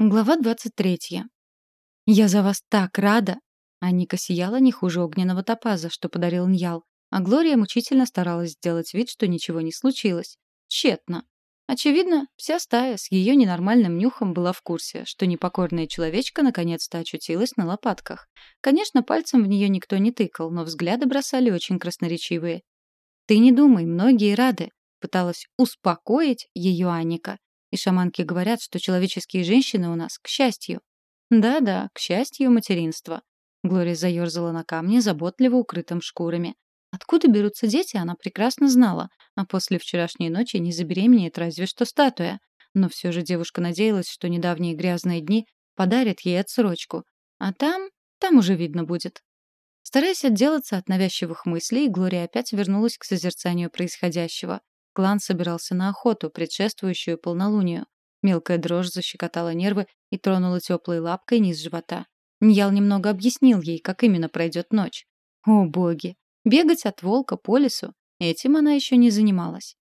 Глава 23. «Я за вас так рада!» Аника сияла не хуже огненного топаза, что подарил Ньял, а Глория мучительно старалась сделать вид, что ничего не случилось. Тщетно. Очевидно, вся стая с ее ненормальным нюхом была в курсе, что непокорная человечка наконец-то очутилась на лопатках. Конечно, пальцем в нее никто не тыкал, но взгляды бросали очень красноречивые. «Ты не думай, многие рады», — пыталась успокоить ее Аника. И шаманки говорят, что человеческие женщины у нас, к счастью. Да-да, к счастью, материнство. Глория заерзала на камне, заботливо укрытым шкурами. Откуда берутся дети, она прекрасно знала, а после вчерашней ночи не забеременеет разве что статуя. Но все же девушка надеялась, что недавние грязные дни подарят ей отсрочку. А там, там уже видно будет. Стараясь отделаться от навязчивых мыслей, Глория опять вернулась к созерцанию происходящего. Клан собирался на охоту, предшествующую полнолунию. Мелкая дрожь защекотала нервы и тронула теплой лапкой низ живота. Ньял немного объяснил ей, как именно пройдет ночь. О, боги! Бегать от волка по лесу — этим она еще не занималась.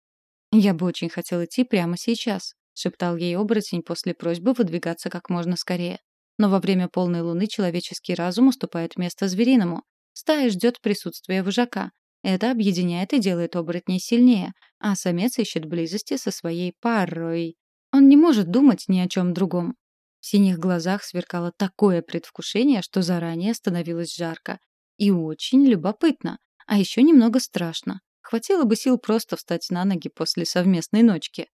«Я бы очень хотел идти прямо сейчас», — шептал ей оборотень после просьбы выдвигаться как можно скорее. Но во время полной луны человеческий разум уступает место звериному. Стая ждет присутствия вожака, это объединяет и делает оборотней сильнее, а самец ищет близости со своей парой. Он не может думать ни о чем другом. В синих глазах сверкало такое предвкушение, что заранее становилось жарко. И очень любопытно, а еще немного страшно. Хватило бы сил просто встать на ноги после совместной ночки.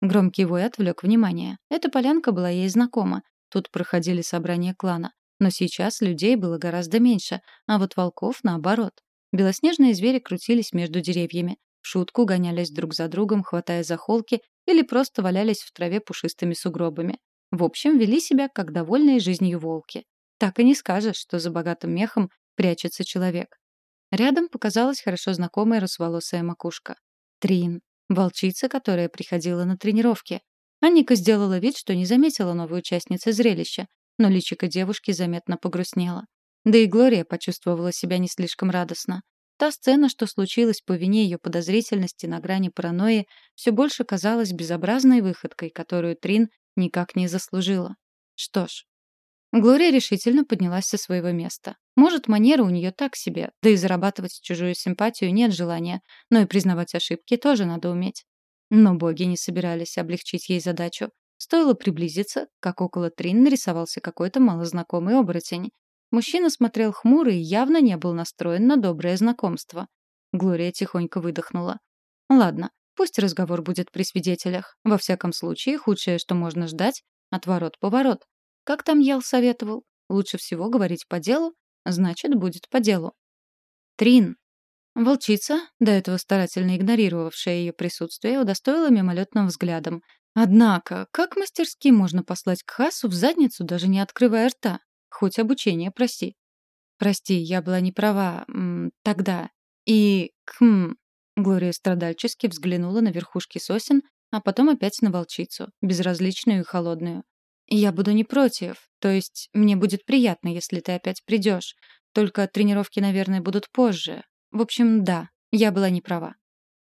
Громкий вой отвлек внимание. Эта полянка была ей знакома. Тут проходили собрания клана. Но сейчас людей было гораздо меньше, а вот волков наоборот. Белоснежные звери крутились между деревьями, в шутку гонялись друг за другом, хватая за холки, или просто валялись в траве пушистыми сугробами. В общем, вели себя как довольные жизнью волки. Так и не скажешь, что за богатым мехом прячется человек. Рядом показалась хорошо знакомая русволосая макушка. Трин, волчица, которая приходила на тренировки. Анника сделала вид, что не заметила новую участницу зрелища, но личико девушки заметно погрустнело. Да и Глория почувствовала себя не слишком радостно. Та сцена, что случилась по вине ее подозрительности на грани паранойи, все больше казалась безобразной выходкой, которую Трин никак не заслужила. Что ж. Глория решительно поднялась со своего места. Может, манера у нее так себе, да и зарабатывать чужую симпатию нет желания, но и признавать ошибки тоже надо уметь. Но боги не собирались облегчить ей задачу. Стоило приблизиться, как около Трин нарисовался какой-то малознакомый оборотень, Мужчина смотрел хмуро и явно не был настроен на доброе знакомство. Глория тихонько выдохнула. «Ладно, пусть разговор будет при свидетелях. Во всяком случае, худшее, что можно ждать — отворот-поворот. Как там Ял советовал? Лучше всего говорить по делу, значит, будет по делу». «Трин». Волчица, до этого старательно игнорировавшая ее присутствие, удостоила мимолетным взглядом. Однако, как мастерски можно послать к Хасу в задницу, даже не открывая рта? Хоть обучение прости. Прости, я была не права м, тогда. И, хм... Глория страдальчески взглянула на верхушки сосен, а потом опять на волчицу, безразличную и холодную. «Я буду не против. То есть мне будет приятно, если ты опять придешь. Только тренировки, наверное, будут позже. В общем, да, я была не права».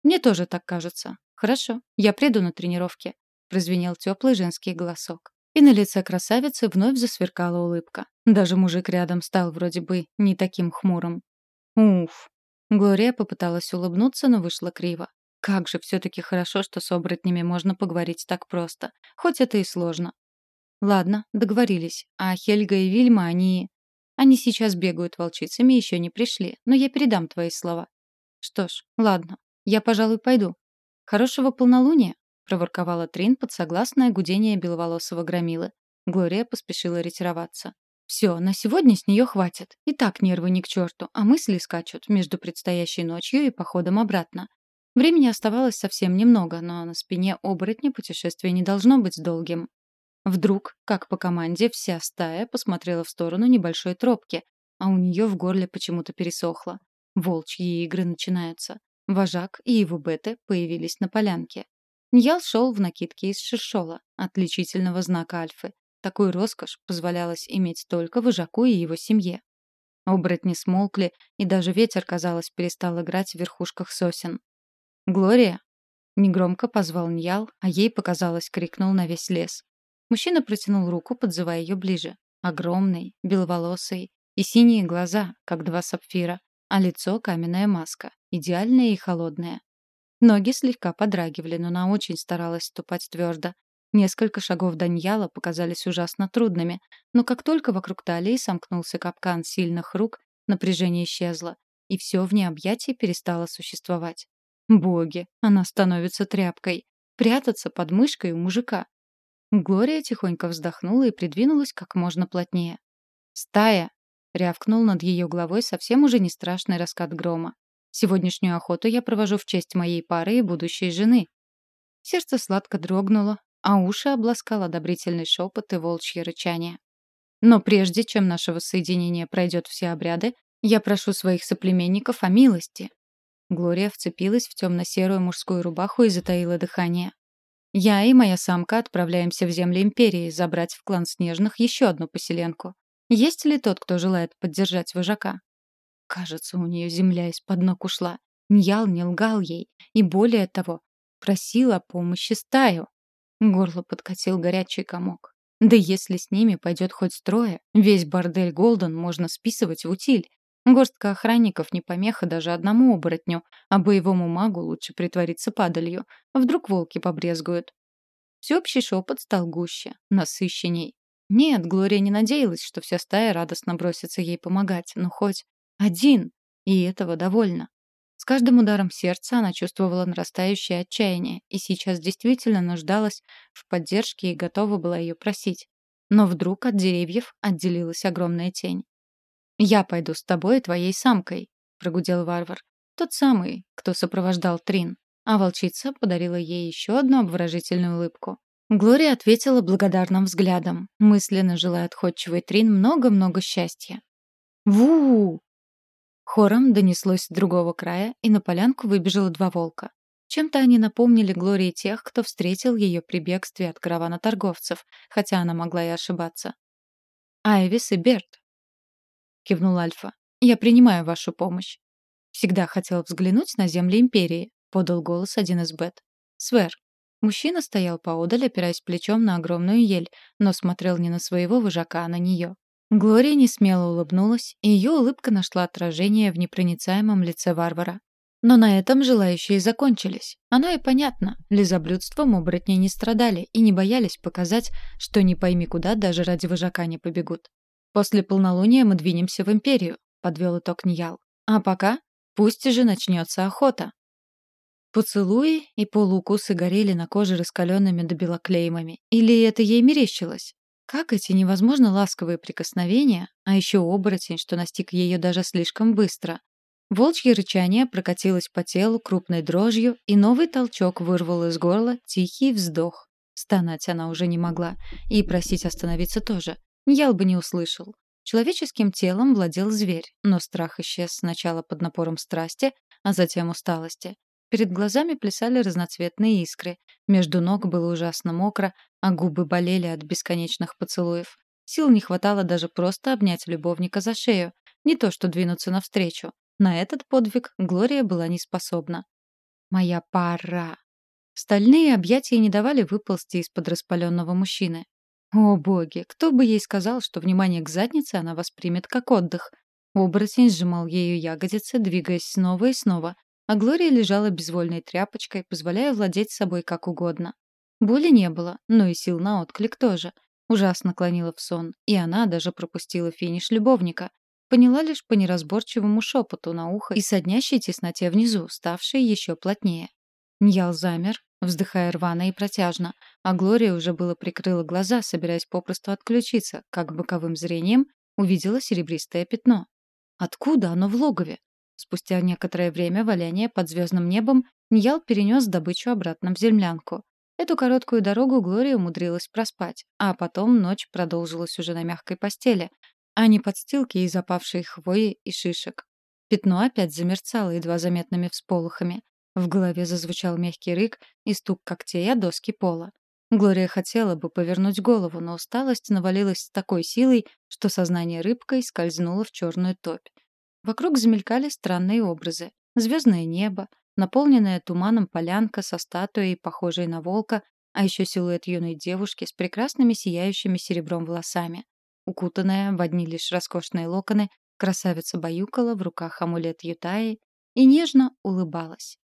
«Мне тоже так кажется. Хорошо, я приду на тренировки», — прозвенел теплый женский голосок. И на лице красавицы вновь засверкала улыбка. Даже мужик рядом стал вроде бы не таким хмурым. Уф. Глория попыталась улыбнуться, но вышла криво. Как же все-таки хорошо, что с оборотнями можно поговорить так просто. Хоть это и сложно. Ладно, договорились. А Хельга и Вильма, они... Они сейчас бегают волчицами еще не пришли, но я передам твои слова. Что ж, ладно, я, пожалуй, пойду. Хорошего полнолуния проворковала Трин под согласное гудение беловолосого громилы. Глория поспешила ретироваться. Все, на сегодня с нее хватит. И так нервы ни к черту, а мысли скачут между предстоящей ночью и походом обратно. Времени оставалось совсем немного, но на спине оборотня путешествие не должно быть долгим. Вдруг, как по команде, вся стая посмотрела в сторону небольшой тропки, а у нее в горле почему-то пересохло. Волчьи игры начинаются. Вожак и его беты появились на полянке. Ньял шел в накидке из шершола, отличительного знака альфы. Такую роскошь позволялось иметь только вожаку и его семье. Оборотни смолкли, и даже ветер, казалось, перестал играть в верхушках сосен. «Глория!» Негромко позвал Ньял, а ей, показалось, крикнул на весь лес. Мужчина протянул руку, подзывая ее ближе. Огромный, беловолосый и синие глаза, как два сапфира, а лицо — каменная маска, идеальная и холодная. Ноги слегка подрагивали, но она очень старалась ступать твердо. Несколько шагов Даньяла показались ужасно трудными, но как только вокруг талии сомкнулся капкан сильных рук, напряжение исчезло, и все в необъятии перестало существовать. Боги, она становится тряпкой. Прятаться под мышкой у мужика. Глория тихонько вздохнула и придвинулась как можно плотнее. «Стая!» — рявкнул над ее головой совсем уже не страшный раскат грома. «Сегодняшнюю охоту я провожу в честь моей пары и будущей жены». Сердце сладко дрогнуло, а уши обласкал одобрительный шепот и волчье рычание. «Но прежде чем наше воссоединение пройдет все обряды, я прошу своих соплеменников о милости». Глория вцепилась в темно-серую мужскую рубаху и затаила дыхание. «Я и моя самка отправляемся в земли Империи забрать в клан Снежных еще одну поселенку. Есть ли тот, кто желает поддержать вожака?» Кажется, у нее земля из-под ног ушла. Ньял не лгал ей. И более того, просил о помощи стаю. Горло подкатил горячий комок. Да если с ними пойдет хоть трое, весь бордель Голден можно списывать в утиль. Горстка охранников не помеха даже одному оборотню, а боевому магу лучше притвориться падалью. Вдруг волки побрезгуют. Всеобщий шепот стал гуще, насыщенней. Нет, Глория не надеялась, что вся стая радостно бросится ей помогать, но хоть один, и этого довольно. С каждым ударом сердца она чувствовала нарастающее отчаяние и сейчас действительно нуждалась в поддержке и готова была ее просить. Но вдруг от деревьев отделилась огромная тень. «Я пойду с тобой и твоей самкой», — прогудел варвар. Тот самый, кто сопровождал Трин. А волчица подарила ей еще одну обворожительную улыбку. Глория ответила благодарным взглядом, мысленно желая отходчивой Трин много-много счастья. «Ву!» Хором донеслось с другого края, и на полянку выбежало два волка. Чем-то они напомнили Глории тех, кто встретил ее при бегстве от каравана торговцев, хотя она могла и ошибаться. «Айвис и Берт», — кивнул Альфа. «Я принимаю вашу помощь». «Всегда хотел взглянуть на земли Империи», — подал голос один из Бет. «Свер». Мужчина стоял поодаль, опираясь плечом на огромную ель, но смотрел не на своего вожака, а на нее. Глория несмело улыбнулась, и ее улыбка нашла отражение в непроницаемом лице варвара. Но на этом желающие закончились. Оно и понятно. Лизоблюдством оборотни не страдали и не боялись показать, что не пойми куда даже ради вожака не побегут. «После полнолуния мы двинемся в Империю», — подвел итог Ньял. «А пока пусть же начнется охота». Поцелуи и полуукусы горели на коже раскаленными до белоклеймами. Или это ей мерещилось? Как эти невозможно ласковые прикосновения, а еще оборотень, что настиг ее даже слишком быстро. Волчье рычание прокатилось по телу крупной дрожью, и новый толчок вырвал из горла тихий вздох. Стонать она уже не могла, и просить остановиться тоже. Ял бы не услышал. Человеческим телом владел зверь, но страх исчез сначала под напором страсти, а затем усталости. Перед глазами плясали разноцветные искры. Между ног было ужасно мокро, а губы болели от бесконечных поцелуев. Сил не хватало даже просто обнять любовника за шею, не то что двинуться навстречу. На этот подвиг Глория была не способна. «Моя пара!» Стальные объятия не давали выползти из-под распаленного мужчины. О боги, кто бы ей сказал, что внимание к заднице она воспримет как отдых. Оборотень сжимал ею ягодицы, двигаясь снова и снова, а Глория лежала безвольной тряпочкой, позволяя владеть собой как угодно. Боли не было, но и сил на отклик тоже. Ужасно клонила в сон, и она даже пропустила финиш любовника. Поняла лишь по неразборчивому шепоту на ухо и соднящей тесноте внизу, ставшей еще плотнее. Ньял замер, вздыхая рвано и протяжно, а Глория уже было прикрыла глаза, собираясь попросту отключиться, как боковым зрением увидела серебристое пятно. Откуда оно в логове? Спустя некоторое время валяния под звездным небом Ньял перенес добычу обратно в землянку. Эту короткую дорогу Глория умудрилась проспать, а потом ночь продолжилась уже на мягкой постели, а не подстилке из опавшей хвои и шишек. Пятно опять замерцало едва заметными всполохами. В голове зазвучал мягкий рык и стук когтей о доски пола. Глория хотела бы повернуть голову, но усталость навалилась с такой силой, что сознание рыбкой скользнуло в черную топь. Вокруг замелькали странные образы. Звездное небо, наполненная туманом полянка со статуей, похожей на волка, А еще силуэт юной девушки с прекрасными сияющими серебром волосами. Укутанная в одни лишь роскошные локоны, красавица баюкала в руках амулет Ютаи и нежно улыбалась.